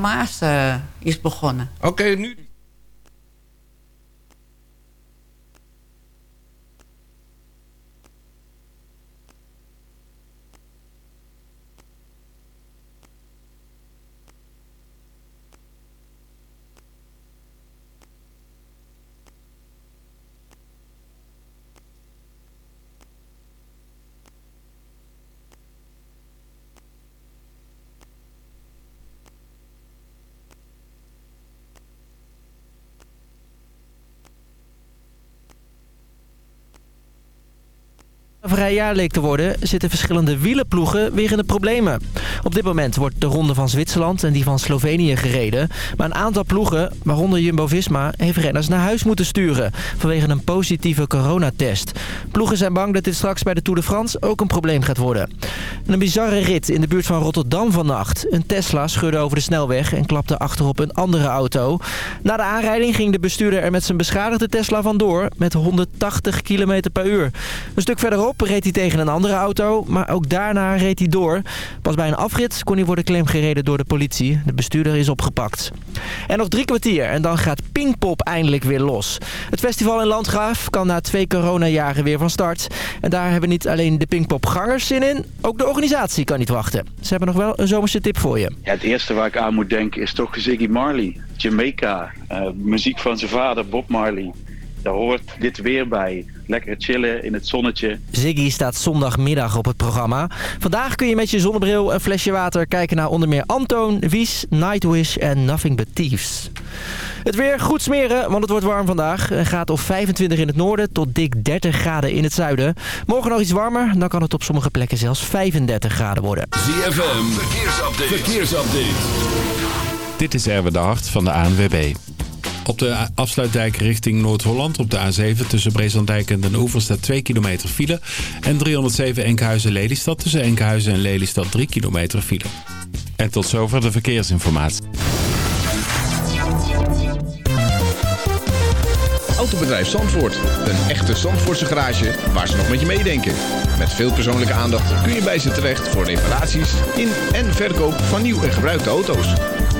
Maas is begonnen. Oké, nu... jaar leek te worden, zitten verschillende wielenploegen weer in de problemen. Op dit moment wordt de ronde van Zwitserland en die van Slovenië gereden. Maar een aantal ploegen, waaronder Jumbo-Visma, heeft renners naar huis moeten sturen... vanwege een positieve coronatest. Ploegen zijn bang dat dit straks bij de Tour de France ook een probleem gaat worden. een bizarre rit in de buurt van Rotterdam vannacht. Een Tesla scheurde over de snelweg en klapte achterop een andere auto. Na de aanrijding ging de bestuurder er met zijn beschadigde Tesla vandoor... met 180 km per uur. Een stuk verderop reed hij tegen een andere auto, maar ook daarna reed hij door. Pas bij een afrit kon hij worden klemgereden door de politie. De bestuurder is opgepakt. En nog drie kwartier en dan gaat Pinkpop eindelijk weer los. Het festival in Landgraaf kan na twee coronajaren weer van start. En daar hebben niet alleen de Pinkpop-gangers zin in, ook de organisatie kan niet wachten. Ze hebben nog wel een zomerse tip voor je. Ja, het eerste waar ik aan moet denken is toch Ziggy Marley. Jamaica, uh, muziek van zijn vader Bob Marley. Daar hoort dit weer bij. Lekker chillen in het zonnetje. Ziggy staat zondagmiddag op het programma. Vandaag kun je met je zonnebril en flesje water kijken naar onder meer Antoon, Wies, Nightwish en Nothing But Thieves. Het weer goed smeren, want het wordt warm vandaag. Een gaat of 25 in het noorden tot dik 30 graden in het zuiden. Morgen nog iets warmer, dan kan het op sommige plekken zelfs 35 graden worden. ZFM, verkeersupdate. verkeersupdate. Dit is Erwin de Hart van de ANWB. Op de afsluitdijk richting Noord-Holland op de A7 tussen Brezandijk en Den Oever staat 2 kilometer file. En 307 Enkhuizen-Lelystad tussen Enkhuizen en Lelystad 3 kilometer file. En tot zover de verkeersinformatie. Autobedrijf Zandvoort. Een echte Zandvoortse garage waar ze nog met je meedenken. Met veel persoonlijke aandacht kun je bij ze terecht voor reparaties in en verkoop van nieuw en gebruikte auto's.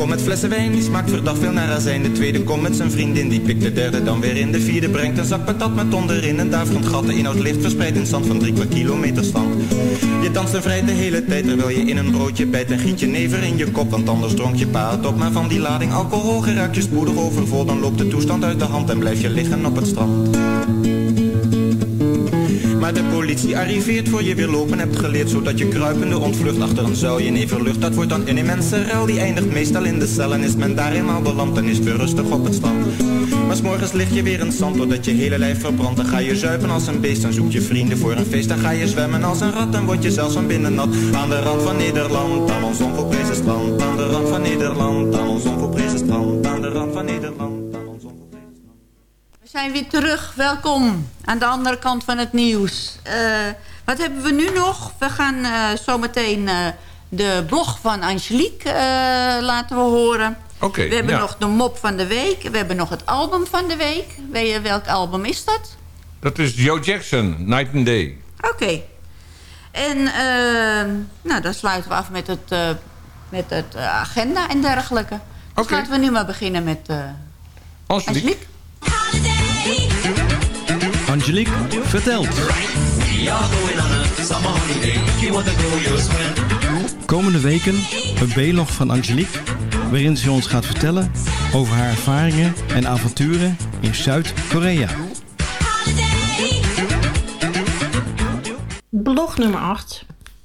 komt met flessen wijn, die smaakt verdacht veel naar azijn. De tweede komt met zijn vriendin, die pikt de derde dan weer in. De vierde brengt een zak patat met onderin. En daar van gat de inhoud licht verspreid in zand van drie kwart kilometer. Je danst en vrij de hele tijd, terwijl je in een broodje bijt. En giet je never in je kop, want anders dronk je pa het op. Maar van die lading alcohol geraakt je spoedig overvol. Dan loopt de toestand uit de hand en blijf je liggen op het strand. De politie arriveert voor je weer lopen. Hebt geleerd Zodat je kruipende ontvlucht achter een zuilje neverlucht Dat wordt dan een immense ruil, die eindigt meestal in de cel. En is men daar eenmaal beland, dan is weer rustig op het strand. Maar s'morgens lig je weer in zand, doordat je hele lijf verbrandt. Dan ga je zuipen als een beest, dan zoek je vrienden voor een feest. Dan ga je zwemmen als een rat, dan word je zelfs van binnen nat. Aan de rand van Nederland, aan ons onvolprezen strand. Aan de rand van Nederland, aan ons onvolprezen zijn weer terug. Welkom aan de andere kant van het nieuws. Eh, wat hebben we nu nog? We gaan uh, zometeen uh, de blog van Angelique laten we horen. Oké. we hebben ja. nog de mop van de week. We hebben nog het album van de week. Weet je welk album is dat? Dat is Joe Jackson, Night and Day. Oké. En nou, dan sluiten we af met het, met het agenda en dergelijke. Dus Oké. laten we nu maar beginnen met Angelique. Angelique. Angelique vertelt. Komende weken een B-log van Angelique... waarin ze ons gaat vertellen over haar ervaringen en avonturen in Zuid-Korea. Blog nummer 8.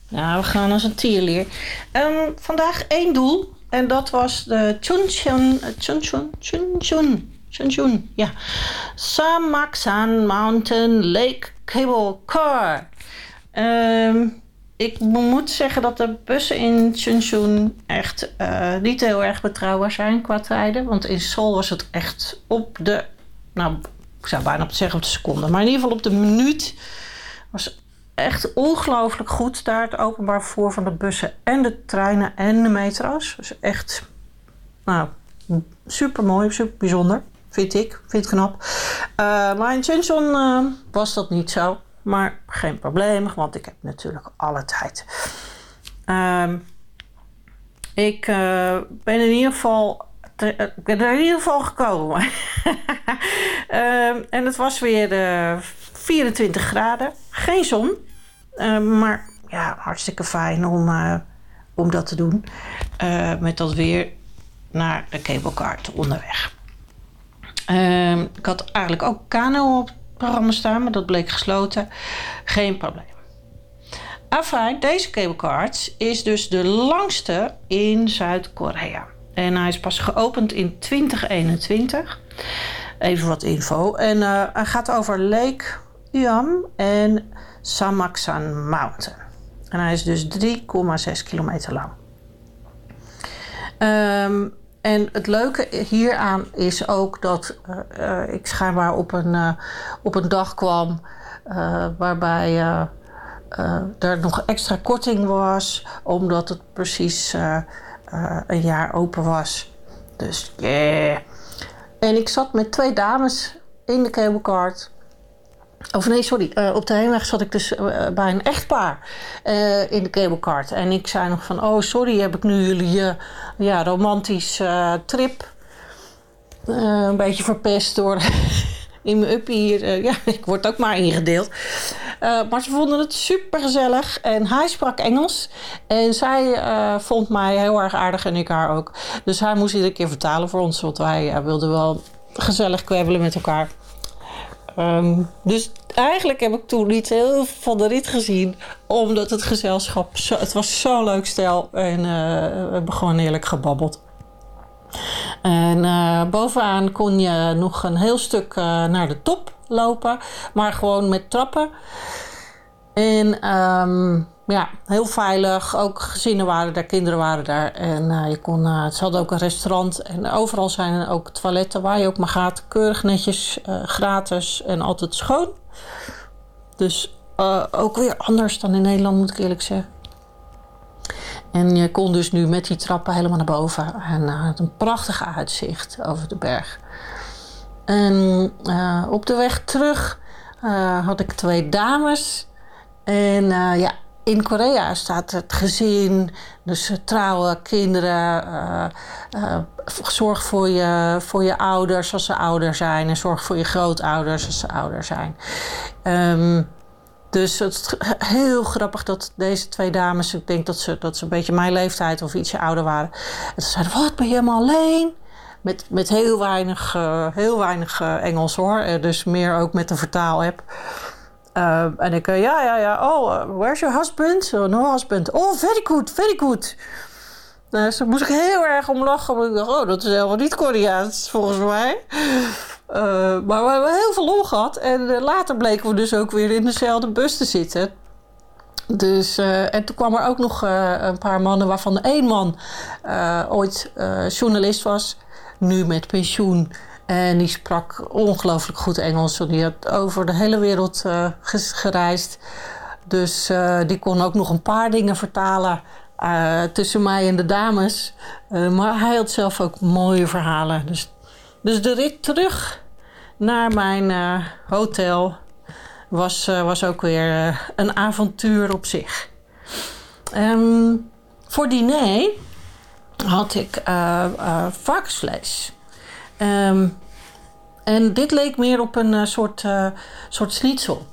Nou, we gaan als een tierleer. Um, vandaag één doel. En dat was de Chuncheon... Chuncheon... Chuncheon... Chuncheon, ja. Samaksan Mountain Lake Cable Car. Um, ik moet zeggen dat de bussen in Chuncheon echt uh, niet heel erg betrouwbaar zijn qua tijden. Want in Seoul was het echt op de... Nou, ik zou bijna zeggen op de seconde. Maar in ieder geval op de minuut was echt ongelooflijk goed daar het openbaar vervoer van de bussen en de treinen en de metro's. Dus echt, nou, super mooi, super bijzonder, vind ik, vind ik knap. Uh, maar in Chuncheon uh, was dat niet zo, maar geen probleem, want ik heb natuurlijk alle tijd. Uh, ik uh, ben in ieder geval ik ben er in ieder geval gekomen. en het was weer 24 graden, geen zon. Uh, maar ja, hartstikke fijn om, uh, om dat te doen. Uh, met dat weer naar de cablecart onderweg. Ehm, ik had eigenlijk ook kano op het programma staan, maar dat bleek gesloten. Geen probleem. Enfin, deze cablecart is dus de langste in Zuid-Korea. En hij is pas geopend in 2021. Even wat info. En hij gaat over Lake Uam en Samaksan Mountain. En hij is dus 3,6 kilometer lang. Um, en het leuke hieraan is ook dat uh, uh, ik schijnbaar op een, uh, op een dag kwam waarbij er nog extra korting was, omdat het precies een jaar open was. Dus yeah. En ik zat met twee dames in de cablecart. Of nee, sorry. Uh, op de heenweg zat ik dus uh, bij een echtpaar uh, in de cablecart. En ik zei nog van... Oh, sorry, heb ik nu jullie ja, romantisch trip... een beetje verpest door... in mijn uppie hier... ja, ik word ook maar ingedeeld. maar ze vonden het super gezellig. En hij sprak Engels. En zij vond mij heel erg aardig en ik haar ook. Dus hij moest iedere keer vertalen voor ons. Want wij wilden wel gezellig kwebbelen met elkaar. Um, dus eigenlijk heb ik toen niet heel veel van de rit gezien. Omdat het gezelschap... Het was zo'n leuk stel. En uh, we hebben gewoon heerlijk gebabbeld. En uh, bovenaan kon je nog een heel stuk uh, naar de top lopen. Maar gewoon met trappen. En um, ja, heel veilig. Ook gezinnen waren daar, kinderen waren daar. En uh, je kon, uh, ze hadden ook een restaurant. En overal zijn er ook toiletten waar je ook maar gaat. Keurig netjes, uh, gratis en altijd schoon. Dus ook weer anders dan in Nederland, moet ik eerlijk zeggen. En je kon dus nu met die trappen helemaal naar boven. En had een prachtig uitzicht over de berg. En op de weg terug had ik twee dames. En ja, in Korea staat het gezin, dus trouwen, kinderen, uh, uh, zorg voor je, voor je ouders als ze ouder zijn en zorg voor je grootouders als ze ouder zijn. Um, dus het is heel grappig dat deze twee dames, ik denk dat ze, dat ze een beetje mijn leeftijd of ietsje ouder waren. En ze zeiden, wat ben je helemaal alleen? Met, met heel weinig, heel weinig Engels hoor, dus meer ook met de vertaal-app. Uh, en ik, uh, ja, ja, ja. Oh, uh, where's your husband? Oh, no husband. Oh, very good, very good. Dus moest ik heel erg om lachen. Ik dacht, oh, dat is helemaal niet Koreaans, volgens mij. maar we hebben heel veel lol gehad. En later bleken we dus ook weer in dezelfde bus te zitten. Dus, en toen kwam er ook nog een paar mannen, waarvan één man ooit journalist was. Nu met pensioen. En die sprak ongelooflijk goed Engels. Die had over de hele wereld uh, gereisd. Dus uh, die kon ook nog een paar dingen vertalen uh, tussen mij en de dames. maar hij had zelf ook mooie verhalen. Dus, dus de rit terug naar mijn hotel was, was ook weer een avontuur op zich. Um, voor diner had ik varkensvlees. Um, en dit leek meer op een uh, soort, uh, soort schnitzel.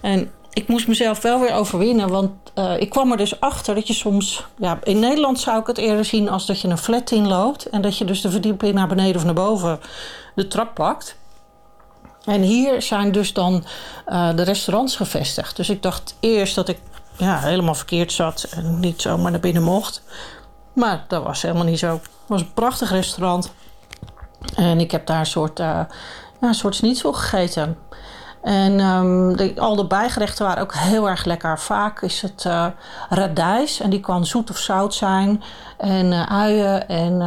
En ik moest mezelf wel weer overwinnen, want uh, ik kwam er dus achter dat je soms... Ja, in Nederland zou ik het eerder zien als dat je een flat inloopt... en dat je dus de verdieping naar beneden of naar boven de trap pakt. En hier zijn dus dan de restaurants gevestigd. Dus ik dacht eerst dat ik ja, helemaal verkeerd zat en niet zomaar naar binnen mocht. Maar dat was helemaal niet zo. Het was een prachtig restaurant. En ik heb daar een soort, uh, ja, een soort gegeten. En um, de, al de bijgerechten waren ook heel erg lekker. Vaak is het uh, radijs en die kan zoet of zout zijn. En uh, uien en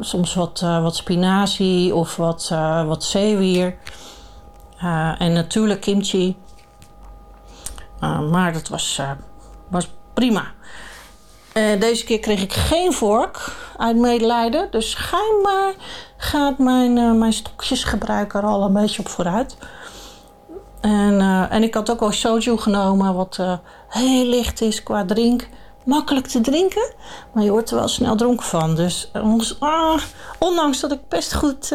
soms wat, wat spinazie of wat, wat zeewier. en natuurlijk kimchi. maar dat was, was prima. deze keer kreeg ik geen vork uit medelijden. Dus schijnbaar gaat mijn, uh, mijn stokjesgebruik er al een beetje op vooruit. En, uh, en ik had ook wel soju genomen, wat uh, heel licht is qua drink. Makkelijk te drinken, maar je wordt er wel snel dronken van. Dus ah, ondanks dat ik best goed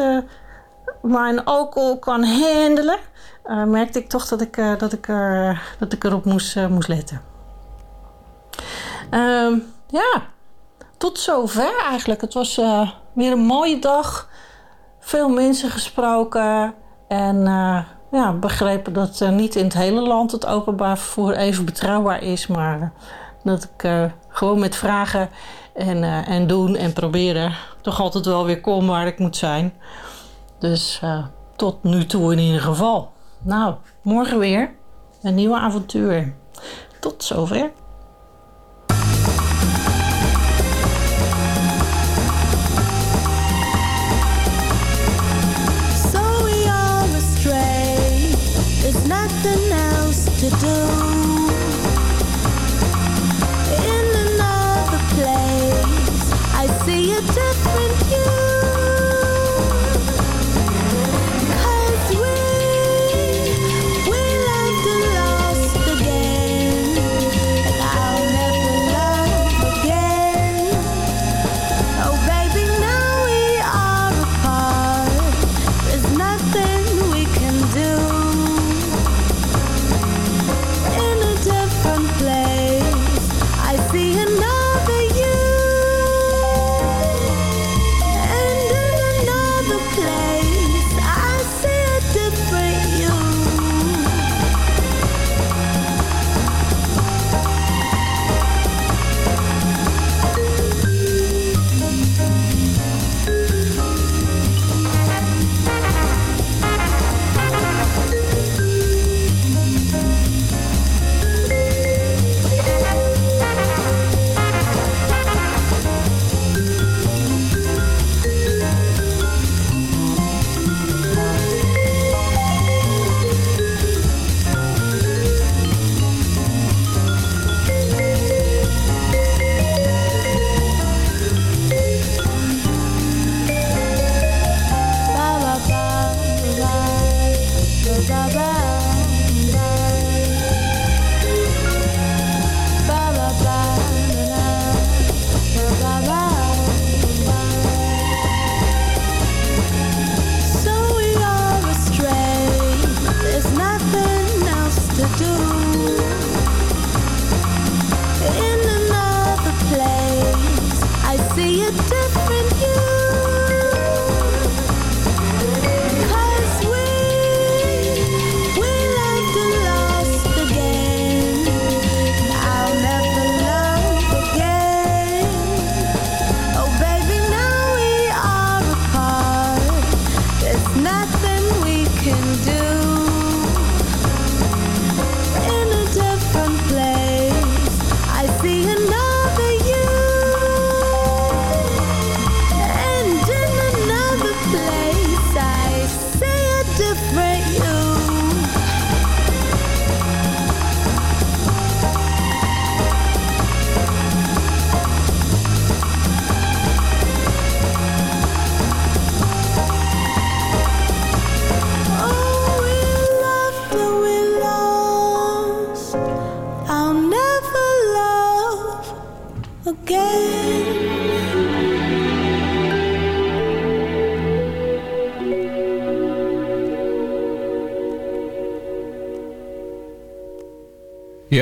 mijn alcohol kan handelen, merkte ik toch dat ik, dat ik, dat ik erop moest, moest letten. Ehm, ja, tot zover eigenlijk. Het was weer een mooie dag veel mensen gesproken. En uh, ja, begrepen dat uh, niet in het hele land het openbaar vervoer even betrouwbaar is. Maar dat ik gewoon met vragen en, en doen en proberen toch altijd wel weer kom waar ik moet zijn. Dus tot nu toe in ieder geval. Nou, morgen weer een nieuwe avontuur. Tot zover.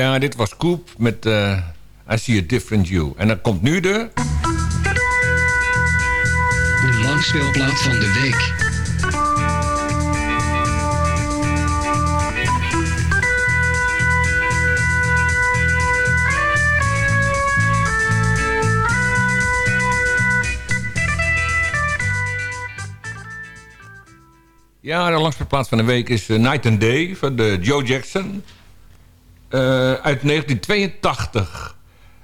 Ja, dit was Coop met uh, I See a Different You. En dan komt nu de... De langspeelplaat van de week. Ja, de langspeelplaat van de week is uh, Night and Day van de Joe Jackson. Uh, uit 1982.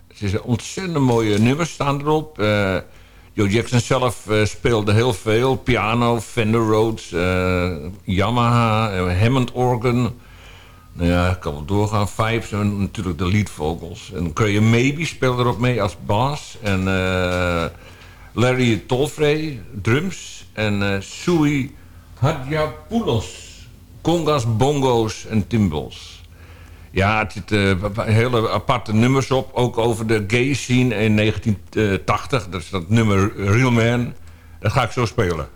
Het is een ontzettend mooie nummers staan erop. Uh, Joe Jackson zelf speelde heel veel. Piano, Fender Rhodes, Yamaha, Hammond organ. Nou ja, ik kan wel doorgaan. Vibes en natuurlijk de lead vocals. En Graham Maybe speelde erop mee als bass. En Larry Tolfrey, drums. En Sui Hadjapoulos. Congas, bongo's en timbals. Ja, het zit uh, hele aparte nummers op. Ook over de gay scene in 1980. Dat is dat nummer Real Man. Dat ga ik zo spelen.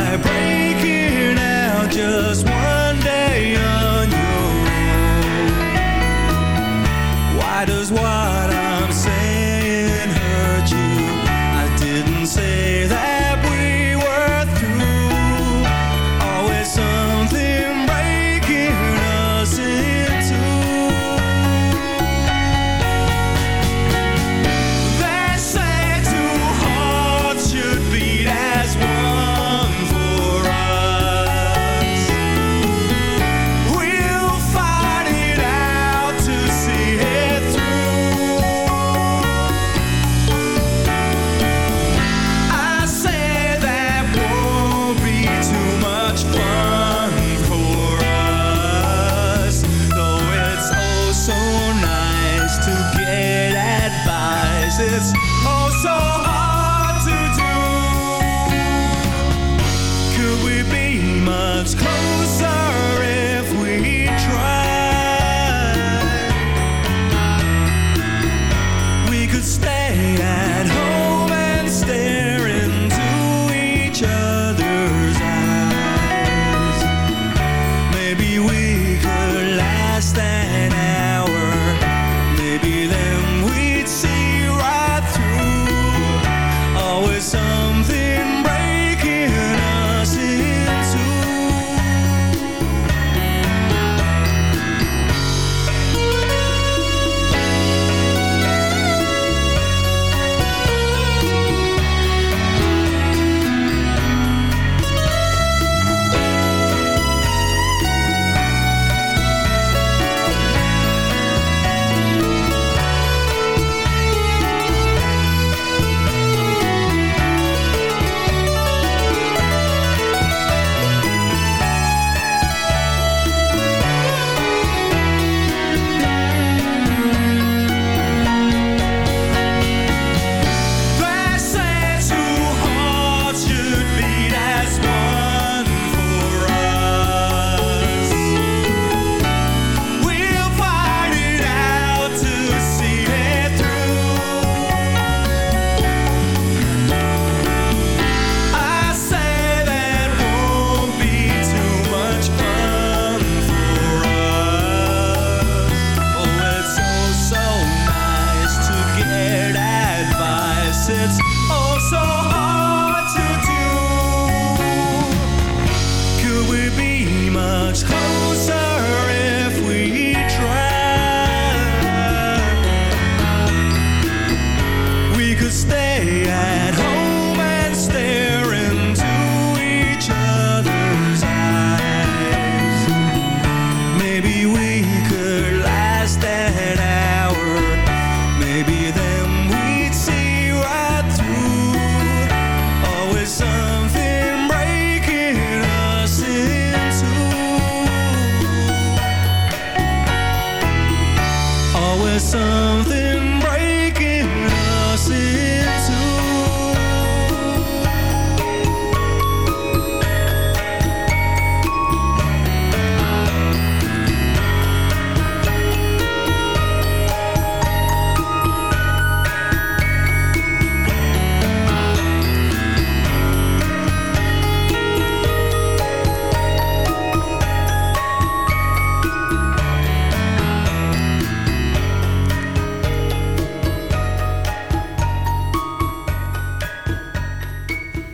I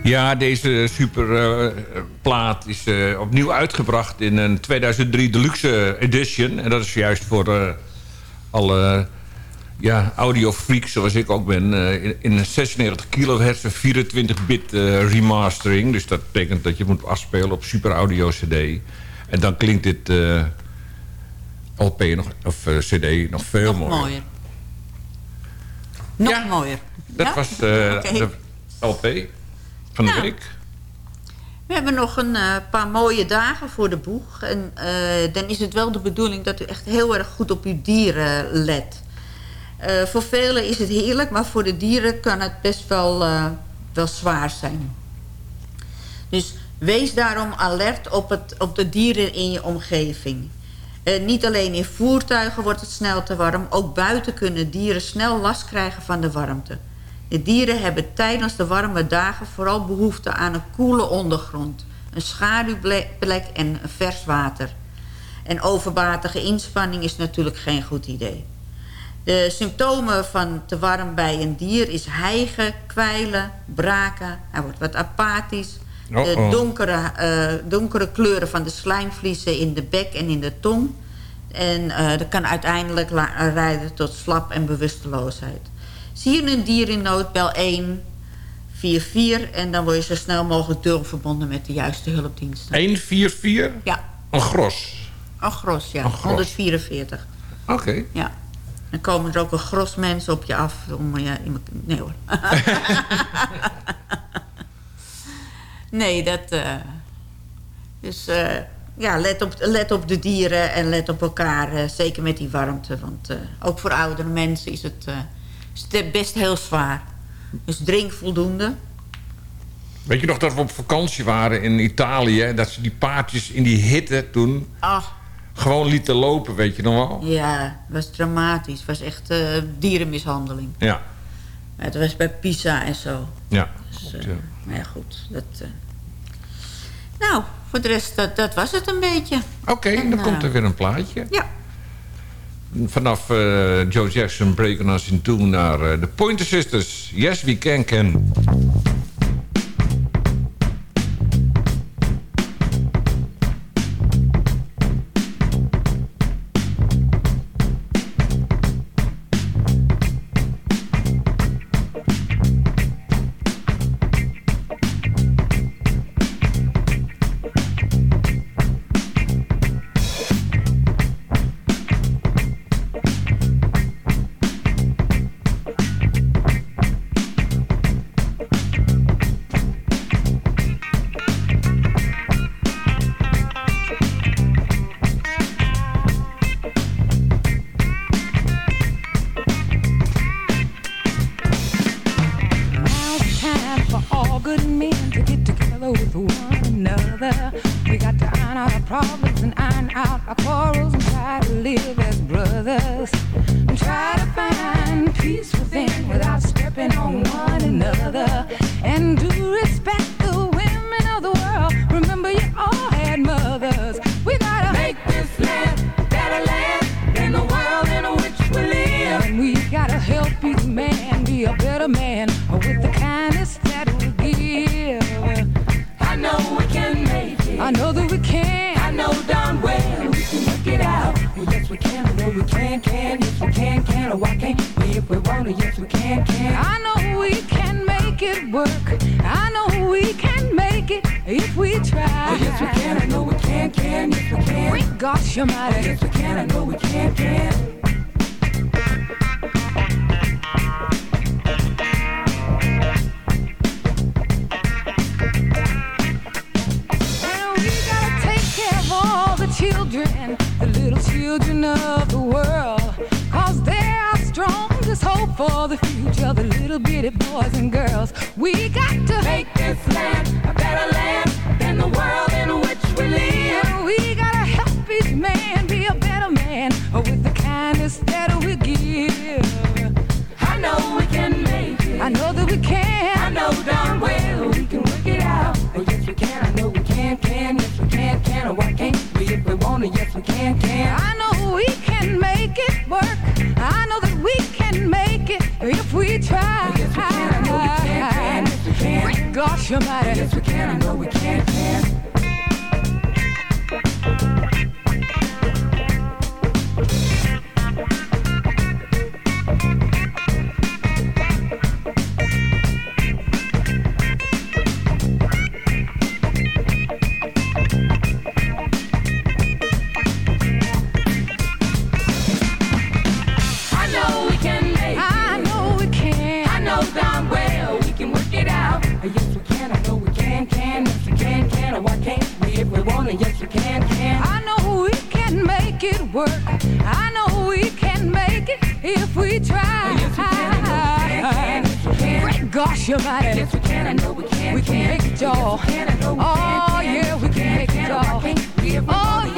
Ja, deze superplaat is eh, opnieuw uitgebracht in een 2003 Deluxe Edition. En dat is juist voor eh, alle ja, audiofreak zoals ik ook ben... eh, in, in een 96 kilohertz en 24-bit eh, remastering. Dus dat betekent dat je moet afspelen op super audio CD. En dan klinkt dit eh, LP nog, of eh, CD nog veel Nog mooier. mooier. Nog mooier. Dat Ja? was eh, de LP van de Nou. week. We hebben nog een eh, paar mooie dagen voor de boeg. En eh, dan is het wel de bedoeling dat u echt heel erg goed op uw dieren let. Eh, voor velen is het heerlijk, maar voor de dieren kan het best wel, wel zwaar zijn. Dus wees daarom alert op, het, op de dieren in je omgeving. Niet alleen in voertuigen wordt het snel te warm. Ook buiten kunnen dieren snel last krijgen van de warmte. De dieren hebben tijdens de warme dagen vooral behoefte aan een koele ondergrond. Een schaduwplek en vers water. En overmatige inspanning is natuurlijk geen goed idee. De symptomen van te warm bij een dier is hijgen, kwijlen, braken. Hij wordt wat apathisch. De donkere, eh, donkere kleuren van de slijmvliezen in de bek en in de tong. En eh, dat kan uiteindelijk leiden tot slap en bewusteloosheid. Zie je een dier in nood, bel 144 en dan word je zo snel mogelijk doorverbonden met de juiste hulpdiensten. 144? Ja, Een gros. een gros, ja. Een gros. 144. Oké. Ja. Dan komen er ook een gros mensen op je af om je... in elk- Nee hoor. nee, dat... eh, dus eh, ja, let op, let op de dieren en let op elkaar. eh, zeker met die warmte. Want eh, ook voor oudere mensen is het, eh, is best heel zwaar. Dus drink voldoende. Weet je nog dat we op vakantie waren in Italië... dat ze die paardjes in die hitte toen Ach, gewoon lieten lopen, weet je nog wel? ja, het was dramatisch. Het was echt eh, dierenmishandeling. Ja, Het was bij Pisa en zo. ja. Dus, eh, ja. maar ja, goed. Dat, eh. Nou, voor de rest, dat, dat was het een beetje. Oké, dan komt er weer een plaatje. Ja. Vanaf eh, Joe Jackson Breaking Us in Two naar eh, de Pointer Sisters. Yes, we can, can. Oh, yes, we can. I know we can, can. Yes, we can. Great gosh, almighty. Oh, yes, we can. I know we can, can. And gotta take care of all the children, the little children of the world. Cause they're our strongest hope for the future, the little bitty boys and girls. it work. I know we can make it if we try. Yes, we can. Yes, we can. Great gosh, you're mighty. Yes, we can. I know we can. We can, can. make it, y'all. Yes, oh, yeah, we can make it, y'all. Oh,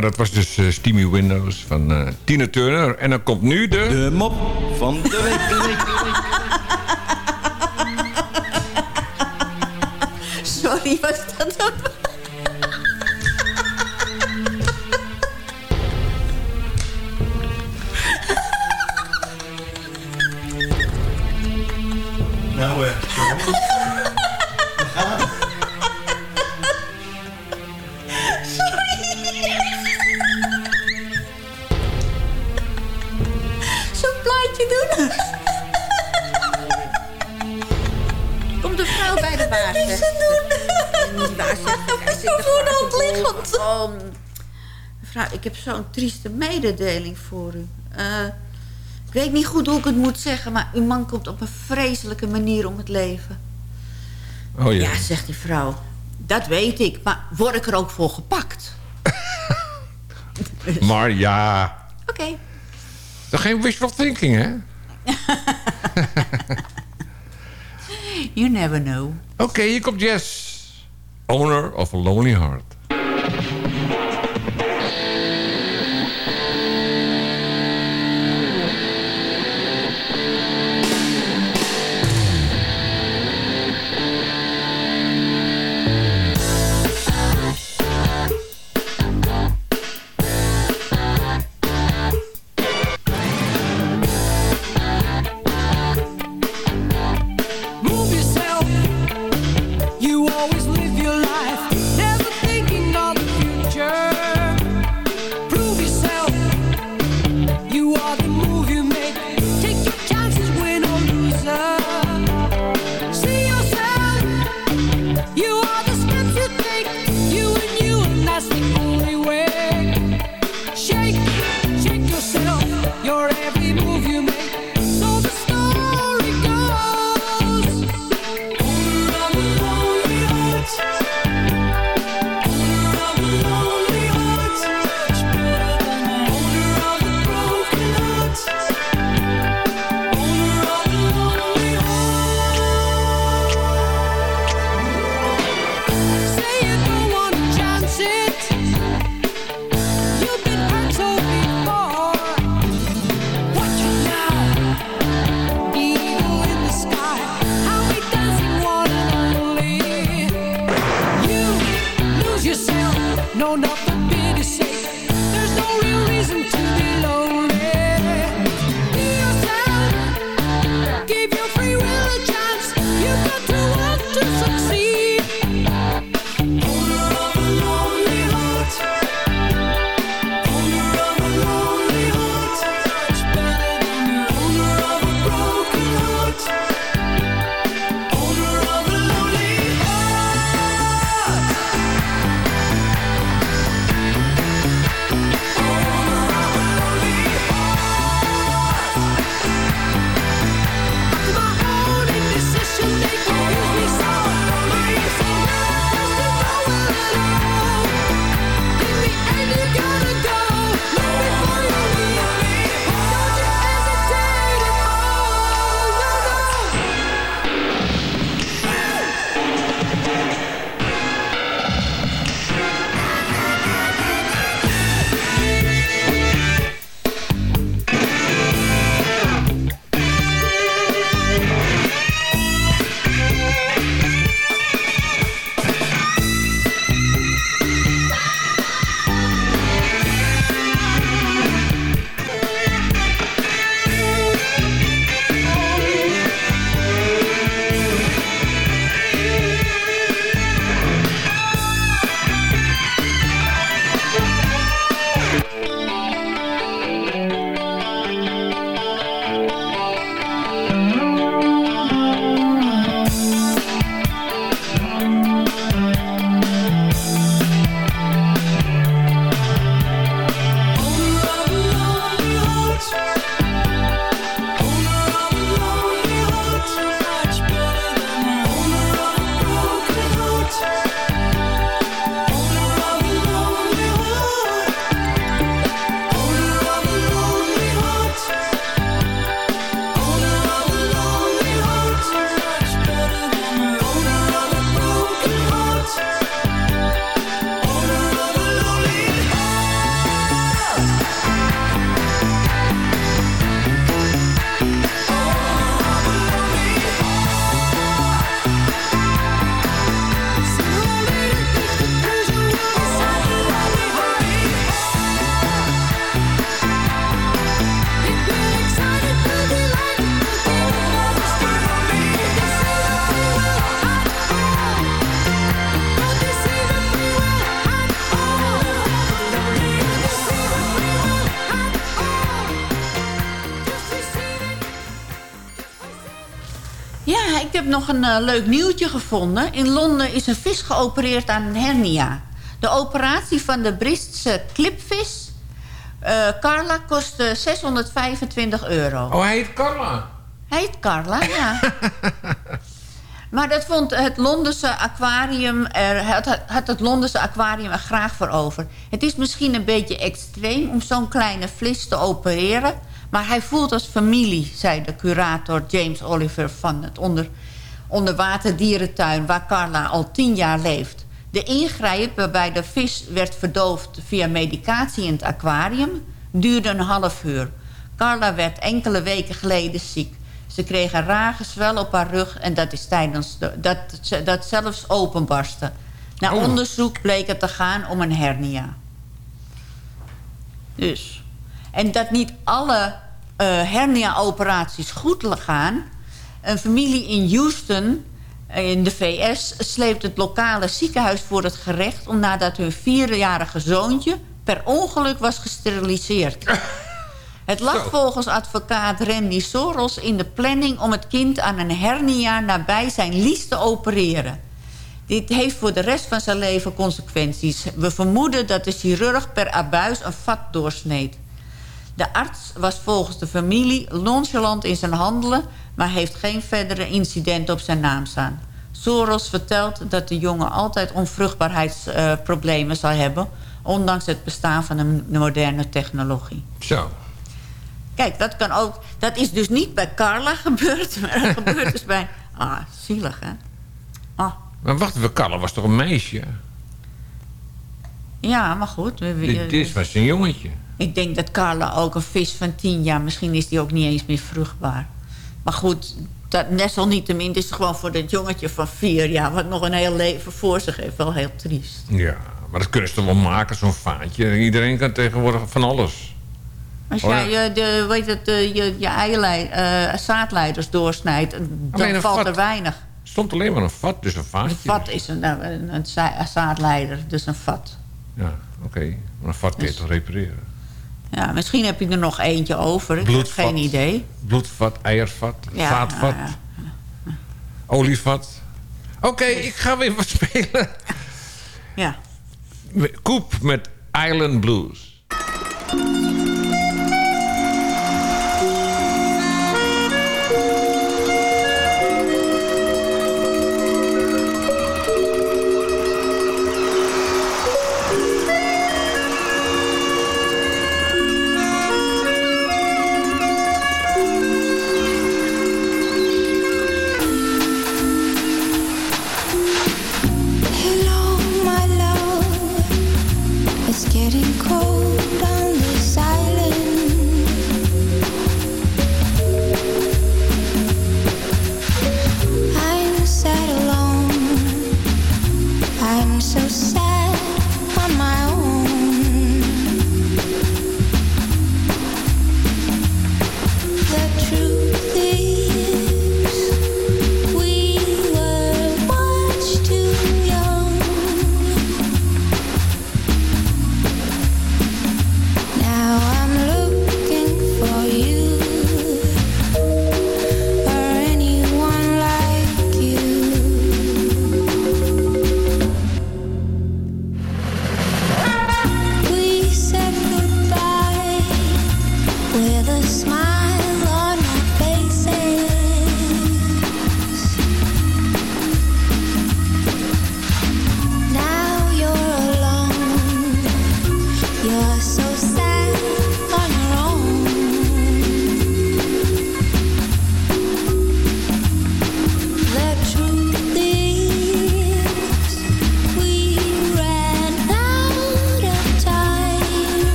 Ja, dat was dus eh, Steamy Windows van eh Tina Turner. En dan komt nu de... De mop van de week. Sorry, was dat dan? Nou, eh, is ze hij zit er voor de hand liggend. Oh, mevrouw, ik heb zo'n trieste mededeling voor u. Eh, ik weet niet goed hoe ik het moet zeggen... maar uw man komt op een vreselijke manier om het leven. Oh ja. Ja, zegt die vrouw. Dat weet ik, maar word ik er ook voor gepakt? Maar ja... Oké. Dat is geen wishful thinking, hè? You never know. Oké, hier komt Jess. Owner of a Lonely Heart. Nog een eh, leuk nieuwtje gevonden. In Londen is een vis geopereerd aan een hernia. De operatie van de Britse klipvis... eh, Carla kostte 625 euro. Oh, hij heet Carla. Hij heet Carla, ja. maar dat vond het Londense aquarium... Er, had, had het Londense aquarium er graag voor over. Het is misschien een beetje extreem om zo'n kleine vlis te opereren... maar hij voelt als familie, zei de curator James Oliver... van het onder, onderwaterdierentuin waar Carla al tien jaar leeft. De ingrijp waarbij de vis werd verdoofd via medicatie in het aquarium... duurde een half uur. Carla werd enkele weken geleden ziek. Ze kreeg een raar gezwel op haar rug en dat, is tijdens de, dat, dat zelfs openbarstte. Na Oh. onderzoek bleek het te gaan om een hernia. Dus. En dat niet alle eh, hernia-operaties goed gaan. Een familie in Houston, eh, in de VS, sleept het lokale ziekenhuis voor het gerecht... om nadat hun vierjarige zoontje per ongeluk was gesteriliseerd. Het lag volgens advocaat Randy Soros in de planning... om het kind aan een hernia nabij zijn lies te opereren. Dit heeft voor de rest van zijn leven consequenties. We vermoeden dat de chirurg per abuis een vat doorsneed. De arts was volgens de familie nonchalant in zijn handelen... maar heeft geen verdere incidenten op zijn naam staan. Soros vertelt dat de jongen altijd onvruchtbaarheidsproblemen zal hebben... ondanks het bestaan van een moderne technologie. Zo. Kijk, dat kan ook... Dat is dus niet bij Carla gebeurd, maar dat gebeurt dus bij... Ah, zielig, hè? Ah, Maar wacht even, Carla was toch een meisje? ja, maar goed. we- we- Dit, dit was een jongetje. Ik denk dat Carla ook een vis van tien jaar... misschien is die ook niet eens meer vruchtbaar. Maar goed, dat, desalniettemin het is gewoon voor dat jongetje van vier jaar... wat nog een heel leven voor zich heeft, wel heel triest. Ja, maar dat kunnen ze toch wel maken, zo'n vaatje. Iedereen kan tegenwoordig van alles. Als Oh, ja. jij je, de, weet het, eh, je, je eilei, eh, zaadleiders doorsnijdt, dan valt vat. er weinig. Er stond alleen maar een vat, dus een vaatje. Een vat is een, een, een za- een zaadleider, dus een vat. Ja, oké. Maar een vat kun je toch repareren? Ja, misschien heb je er nog eentje over. Ik heb geen idee. Bloedvat, eiervat, Ja, zaadvat, ja, ja. olievat. Oké, ik ga weer wat spelen. Ja. Koep met Island Blues. You're so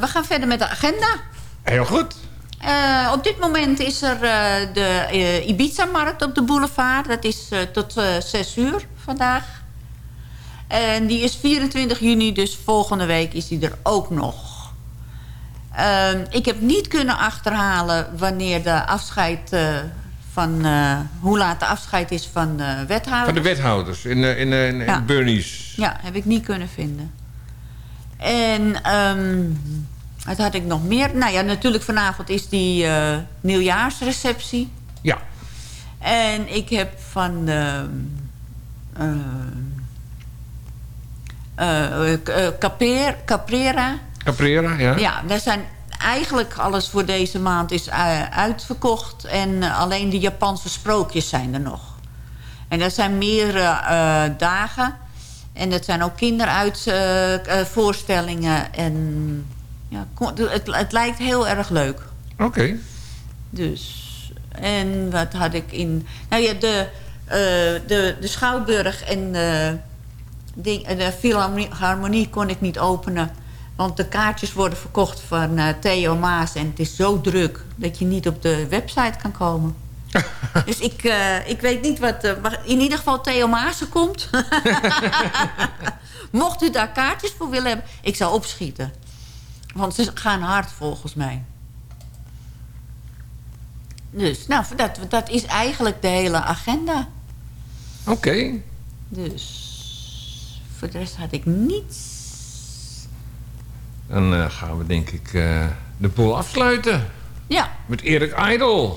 we gaan verder met de agenda. Heel goed. Eh, op dit moment is er eh, de eh, Ibiza-markt op de boulevard. Dat is eh, tot eh 6 uur vandaag. En die is 24 juni, dus volgende week is die er ook nog. Ehm, ik heb niet kunnen achterhalen wanneer de afscheid eh, van... eh, hoe laat de afscheid is van de wethouder. Van de wethouders in, eh, in, eh, in, in Ja. Burnies. Ja, heb ik niet kunnen vinden. En ehm wat had ik nog meer? Nou ja, natuurlijk vanavond is die eh, nieuwjaarsreceptie. Ja. En ik heb van de... eh, eh, eh, Caper- Caprera... Caprera, ja. Ja, daar zijn eigenlijk alles voor deze maand is uitverkocht. En alleen de Japanse sprookjes zijn er nog. En dat zijn meerdere eh, dagen. En dat zijn ook kinderuitvoorstellingen. en ja, het, het lijkt heel erg leuk. Oké. Dus, en wat had ik in... Nou ja, de, eh, de, de Schouwburg en de, de Philharmonie kon ik niet openen. Want de kaartjes worden verkocht van eh, Theo Maas. En het is zo druk dat je niet op de website kan komen. dus ik, eh, ik weet niet wat... eh, maar in ieder geval Theo Maassen komt. Mocht u daar kaartjes voor willen hebben... Ik zou opschieten. Want ze gaan hard volgens mij. Dus, nou, dat, dat is eigenlijk de hele agenda. Oké. Dus, voor de rest had ik niets. Dan eh, gaan we denk ik eh, de pool afsluiten. Ja. Met Erik Idle.